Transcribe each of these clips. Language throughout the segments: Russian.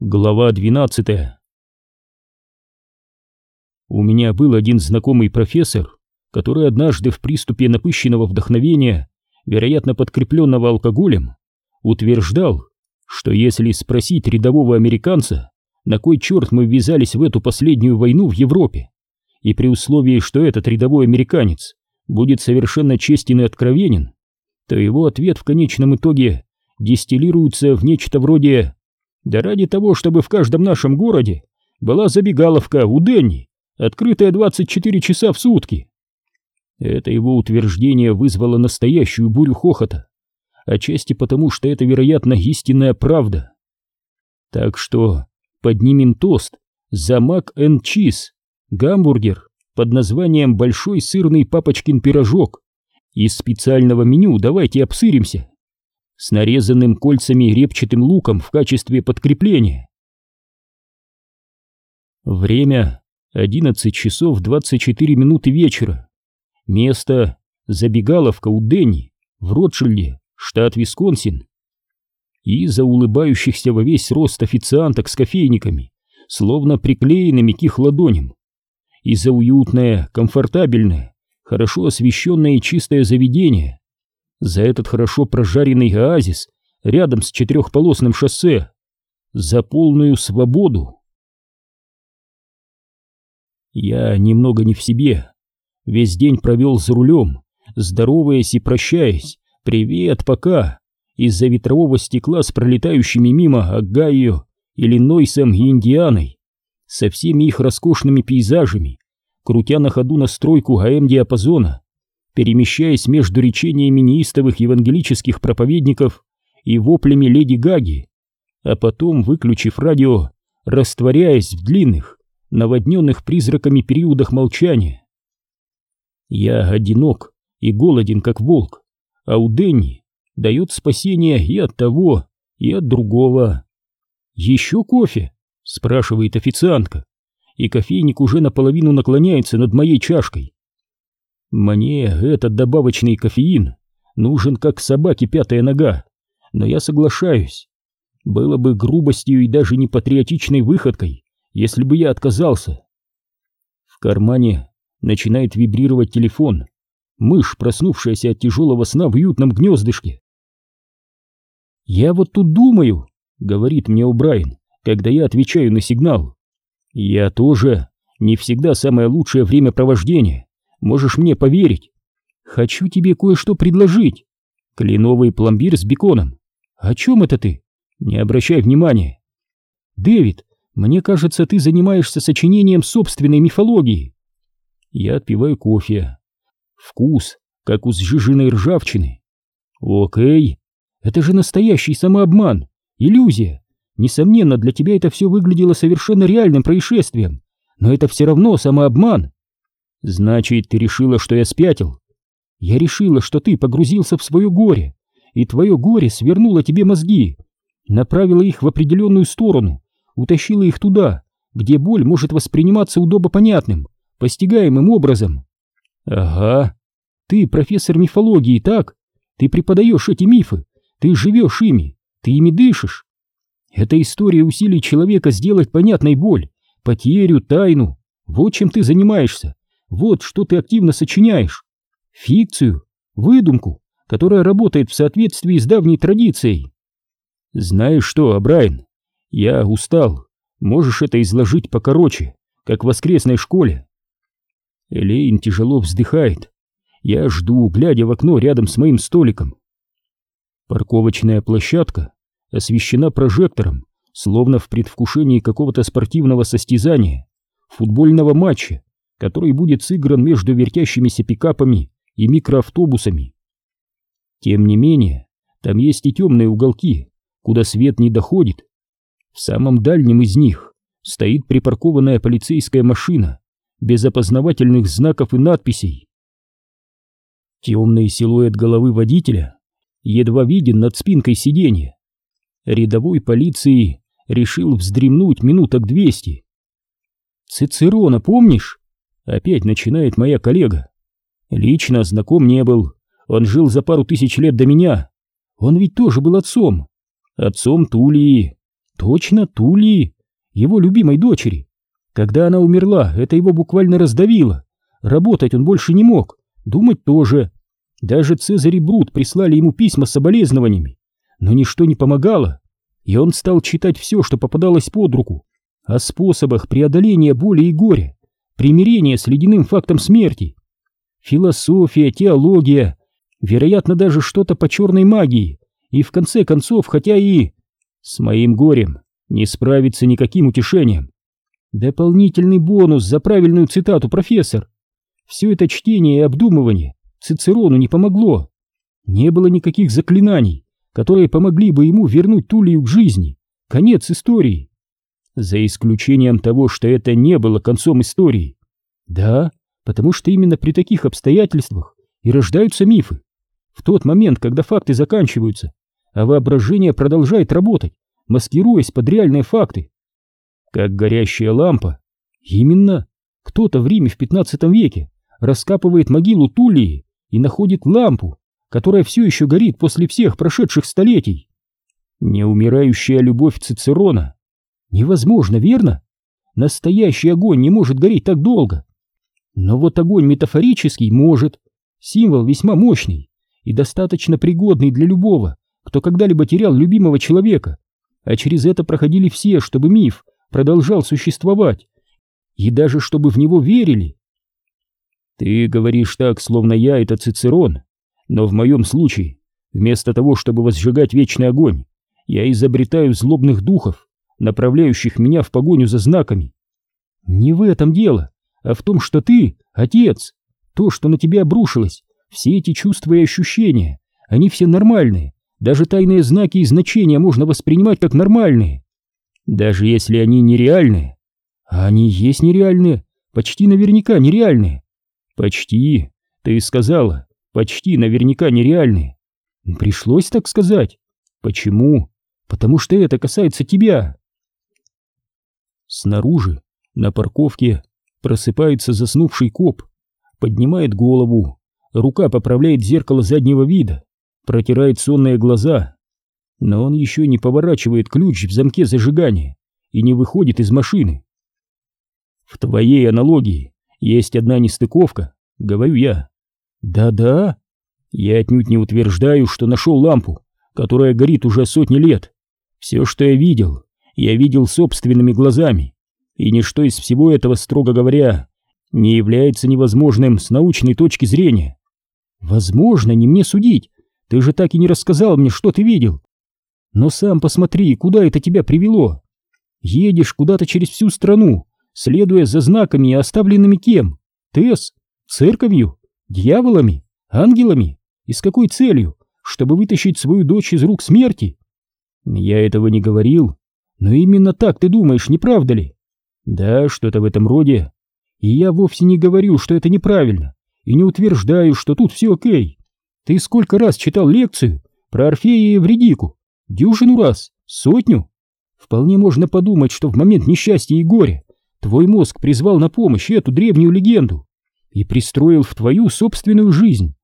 Глава 12 У меня был один знакомый профессор, который однажды в приступе напыщенного вдохновения, вероятно подкрепленного алкоголем, утверждал, что если спросить рядового американца, на кой черт мы ввязались в эту последнюю войну в Европе, и при условии, что этот рядовой американец будет совершенно честен и откровенен, то его ответ в конечном итоге дистиллируется в нечто вроде да ради того, чтобы в каждом нашем городе была забегаловка у Денни, открытая 24 часа в сутки. Это его утверждение вызвало настоящую бурю хохота, отчасти потому, что это, вероятно, истинная правда. Так что поднимем тост за мак энд чиз, гамбургер под названием «Большой сырный папочкин пирожок». Из специального меню давайте обсыримся с нарезанным кольцами репчатым луком в качестве подкрепления. Время 11 часов 24 минуты вечера. Место забегаловка у Дэнни в Ротшильде, штат Висконсин. И за улыбающихся во весь рост официанток с кофейниками, словно приклеенными к их ладоням. И за уютное, комфортабельное, хорошо освещенное и чистое заведение, за этот хорошо прожаренный оазис рядом с четырехполосным шоссе, за полную свободу. Я немного не в себе, весь день провел за рулем, здороваясь и прощаясь, привет, пока, из-за ветрового стекла с пролетающими мимо Огайо, Иллинойсом и Индианой, со всеми их роскошными пейзажами, крутя на ходу настройку АМ-диапазона, перемещаясь между речениями неистовых евангелических проповедников и воплями леди Гаги, а потом, выключив радио, растворяясь в длинных, наводненных призраками периодах молчания. Я одинок и голоден, как волк, а у Дэнни дает спасение и от того, и от другого. «Еще кофе?» — спрашивает официантка, и кофейник уже наполовину наклоняется над моей чашкой. Мне этот добавочный кофеин нужен как собаке пятая нога, но я соглашаюсь. Было бы грубостью и даже непатриотичной выходкой, если бы я отказался. В кармане начинает вибрировать телефон. Мышь, проснувшаяся от тяжелого сна в уютном гнездышке. «Я вот тут думаю», — говорит мне О'Брайен, когда я отвечаю на сигнал. «Я тоже. Не всегда самое лучшее времяпровождение. Можешь мне поверить. Хочу тебе кое-что предложить. Кленовый пломбир с беконом. О чем это ты? Не обращай внимания. Дэвид, мне кажется, ты занимаешься сочинением собственной мифологии. Я отпиваю кофе. Вкус, как у сжиженной ржавчины. Окей. Это же настоящий самообман, иллюзия. Несомненно, для тебя это все выглядело совершенно реальным происшествием. Но это все равно самообман. Значит, ты решила, что я спятил? Я решила, что ты погрузился в свое горе, и твое горе свернуло тебе мозги, направило их в определенную сторону, утащило их туда, где боль может восприниматься удобопонятным, постигаемым образом. Ага. Ты профессор мифологии, так? Ты преподаешь эти мифы, ты живешь ими, ты ими дышишь. Это история усилий человека сделать понятной боль, потерю, тайну. Вот чем ты занимаешься. Вот что ты активно сочиняешь. Фикцию, выдумку, которая работает в соответствии с давней традицией. Знаешь что, Брайан, я устал. Можешь это изложить покороче, как в воскресной школе. Элейн тяжело вздыхает. Я жду, глядя в окно рядом с моим столиком. Парковочная площадка освещена прожектором, словно в предвкушении какого-то спортивного состязания, футбольного матча который будет сыгран между вертящимися пикапами и микроавтобусами. Тем не менее, там есть и темные уголки, куда свет не доходит. В самом дальнем из них стоит припаркованная полицейская машина без опознавательных знаков и надписей. Темный силуэт головы водителя едва виден над спинкой сиденья. Рядовой полиции решил вздремнуть минуток двести. «Цицерона, помнишь?» Опять начинает моя коллега. Лично знаком не был. Он жил за пару тысяч лет до меня. Он ведь тоже был отцом. Отцом Тулии. Точно, Тули, его любимой дочери. Когда она умерла, это его буквально раздавило. Работать он больше не мог, думать тоже. Даже Цезарь и Брут прислали ему письма с соболезнованиями. Но ничто не помогало, и он стал читать все, что попадалось под руку, о способах преодоления боли и горя, примирения с ледяным фактом смерти. Философия, теология, вероятно, даже что-то по черной магии, и в конце концов, хотя и... С моим горем не справиться никаким утешением. Дополнительный бонус за правильную цитату, профессор. Все это чтение и обдумывание Цицерону не помогло. Не было никаких заклинаний, которые помогли бы ему вернуть Тулию к жизни. Конец истории. За исключением того, что это не было концом истории. Да, потому что именно при таких обстоятельствах и рождаются мифы. В тот момент, когда факты заканчиваются, а воображение продолжает работать, маскируясь под реальные факты. Как горящая лампа. Именно. Кто-то в Риме в 15 веке раскапывает могилу Тулии и находит лампу, которая все еще горит после всех прошедших столетий. Неумирающая любовь Цицерона. Невозможно, верно? Настоящий огонь не может гореть так долго. Но вот огонь метафорический может. Символ весьма мощный и достаточно пригодный для любого, кто когда-либо терял любимого человека. А через это проходили все, чтобы миф продолжал существовать. И даже чтобы в него верили. Ты говоришь так, словно я — это Цицерон, но в моем случае, вместо того, чтобы возжигать вечный огонь, я изобретаю злобных духов, направляющих меня в погоню за знаками. Не в этом дело, а в том, что ты — отец. То, что на тебя обрушилось, все эти чувства и ощущения, они все нормальные. Даже тайные знаки и значения можно воспринимать как нормальные. Даже если они нереальные. А они есть нереальные, почти наверняка нереальные. Почти, ты сказала, почти наверняка нереальные. Пришлось так сказать. Почему? Потому что это касается тебя. Снаружи, на парковке, просыпается заснувший коп, поднимает голову, рука поправляет зеркало заднего вида, протирает сонные глаза. Но он еще не поворачивает ключ в замке зажигания и не выходит из машины. В твоей аналогии есть одна нестыковка, говорю я. Да-да. Я отнюдь не утверждаю, что нашел лампу, которая горит уже сотни лет. Все, что я видел, я видел собственными глазами. И ничто из всего этого, строго говоря, не является невозможным с научной точки зрения. Возможно, не мне судить. Ты же так и не рассказал мне, что ты видел. Но сам посмотри, куда это тебя привело. Едешь куда-то через всю страну, следуя за знаками, оставленными кем? Тесс? Церковью? Дьяволами? Ангелами? И с какой целью? Чтобы вытащить свою дочь из рук смерти? Я этого не говорил. Но именно так ты думаешь, не правда ли? Да, что-то в этом роде. И я вовсе не говорю, что это неправильно, и не утверждаю, что тут все окей. Ты сколько раз читал лекцию про Орфея и Евредику? Дюжину раз? Сотню? Вполне можно подумать, что в момент несчастья и горя твой мозг призвал на помощь эту древнюю легенду и пристроил в твою собственную жизнь.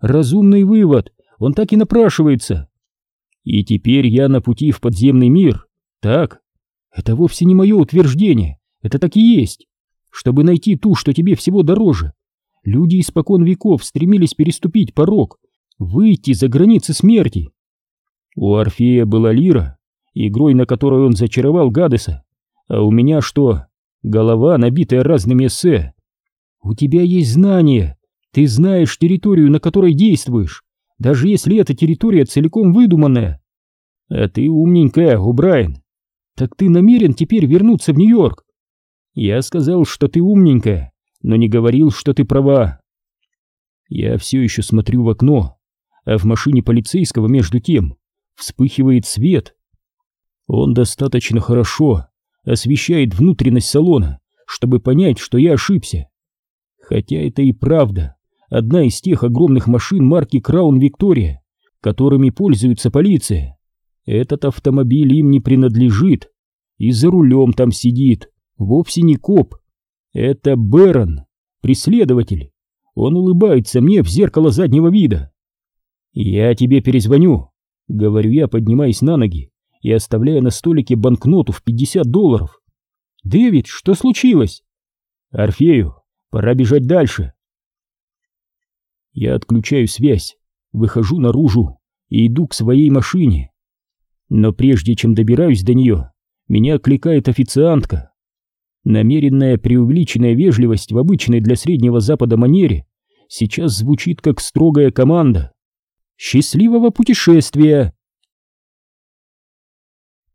Разумный вывод, он так и напрашивается. И теперь я на пути в подземный мир, так? Это вовсе не мое утверждение, это так и есть. Чтобы найти ту, что тебе всего дороже, люди испокон веков стремились переступить порог, выйти за границы смерти. У Орфея была лира, игрой на которой он зачаровал Гадеса, а у меня что? Голова, набитая разными эссе. У тебя есть знания, ты знаешь территорию, на которой действуешь, даже если эта территория целиком выдуманная. А ты умненькая, Убрайен. Так ты намерен теперь вернуться в Нью-Йорк? Я сказал, что ты умненькая, но не говорил, что ты права. Я все еще смотрю в окно, а в машине полицейского между тем вспыхивает свет. Он достаточно хорошо освещает внутренность салона, чтобы понять, что я ошибся. Хотя это и правда одна из тех огромных машин марки Краун Виктория, которыми пользуется полиция. Этот автомобиль им не принадлежит, и за рулем там сидит вовсе не коп. Это Бэрон, преследователь. Он улыбается мне в зеркало заднего вида. «Я тебе перезвоню», — говорю я, поднимаясь на ноги и оставляя на столике банкноту в 50 долларов. «Дэвид, что случилось?» «Орфею, пора бежать дальше». Я отключаю связь, выхожу наружу и иду к своей машине. Но прежде чем добираюсь до нее, меня окликает официантка. Намеренная преувеличенная вежливость в обычной для Среднего Запада манере сейчас звучит как строгая команда. «Счастливого путешествия!»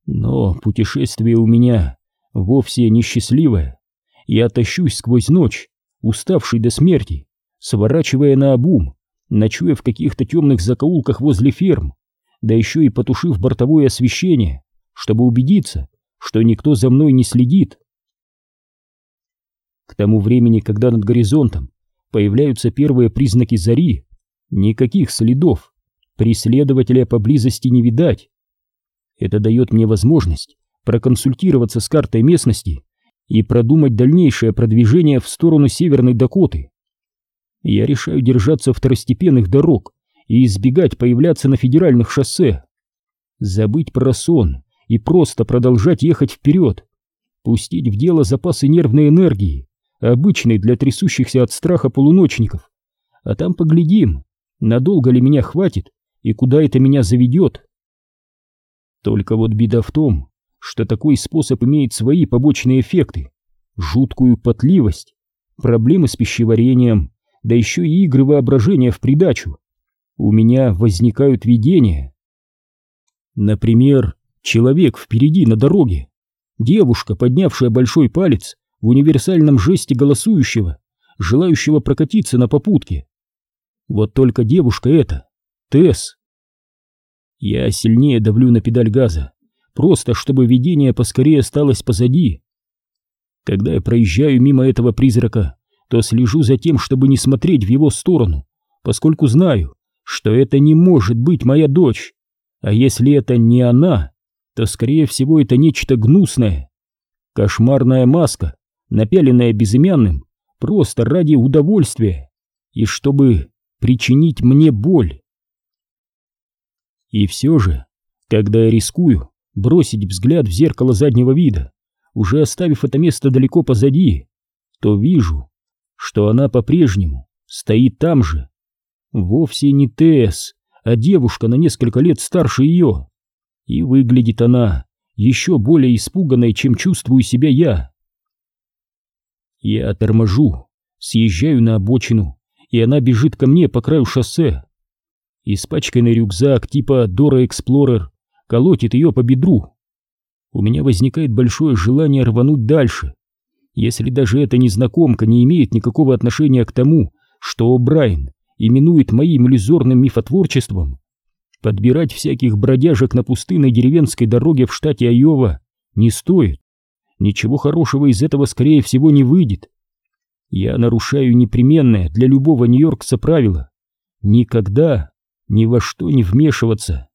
Но путешествие у меня вовсе не счастливое. Я тащусь сквозь ночь, уставший до смерти, сворачивая на обум, ночуя в каких-то темных закоулках возле ферм, да еще и потушив бортовое освещение, чтобы убедиться, что никто за мной не следит. К тому времени, когда над горизонтом появляются первые признаки зари, никаких следов, преследователя поблизости не видать. Это дает мне возможность проконсультироваться с картой местности и продумать дальнейшее продвижение в сторону Северной Дакоты. Я решаю держаться второстепенных дорог и избегать появляться на федеральных шоссе. Забыть про сон и просто продолжать ехать вперед. Пустить в дело запасы нервной энергии, обычной для трясущихся от страха полуночников. А там поглядим, надолго ли меня хватит и куда это меня заведет. Только вот беда в том, что такой способ имеет свои побочные эффекты. Жуткую потливость, проблемы с пищеварением, да еще и игры воображения в придачу. У меня возникают видения. Например, человек впереди на дороге, девушка, поднявшая большой палец в универсальном жесте голосующего, желающего прокатиться на попутке. Вот только девушка эта, Тесс. Я сильнее давлю на педаль газа, просто чтобы видение поскорее осталось позади. Когда я проезжаю мимо этого призрака, то слежу за тем, чтобы не смотреть в его сторону, поскольку знаю, что это не может быть моя дочь. А если это не она, то, скорее всего, это нечто гнусное. Кошмарная маска, напяленная безымянным, просто ради удовольствия, и чтобы причинить мне боль. И все же, когда я рискую, бросить взгляд в зеркало заднего вида, уже оставив это место далеко позади, то вижу, что она по-прежнему стоит там же. Вовсе не Тесс, а девушка на несколько лет старше ее. И выглядит она еще более испуганной, чем чувствую себя я. Я торможу, съезжаю на обочину, и она бежит ко мне по краю шоссе. Испачканный рюкзак типа Дора Эксплорер колотит ее по бедру. У меня возникает большое желание рвануть дальше. Если даже эта незнакомка не имеет никакого отношения к тому, что Брайан именует моим иллюзорным мифотворчеством, подбирать всяких бродяжек на пустынной деревенской дороге в штате Айова не стоит. Ничего хорошего из этого, скорее всего, не выйдет. Я нарушаю непременное для любого нью-йоркца правило — никогда ни во что не вмешиваться.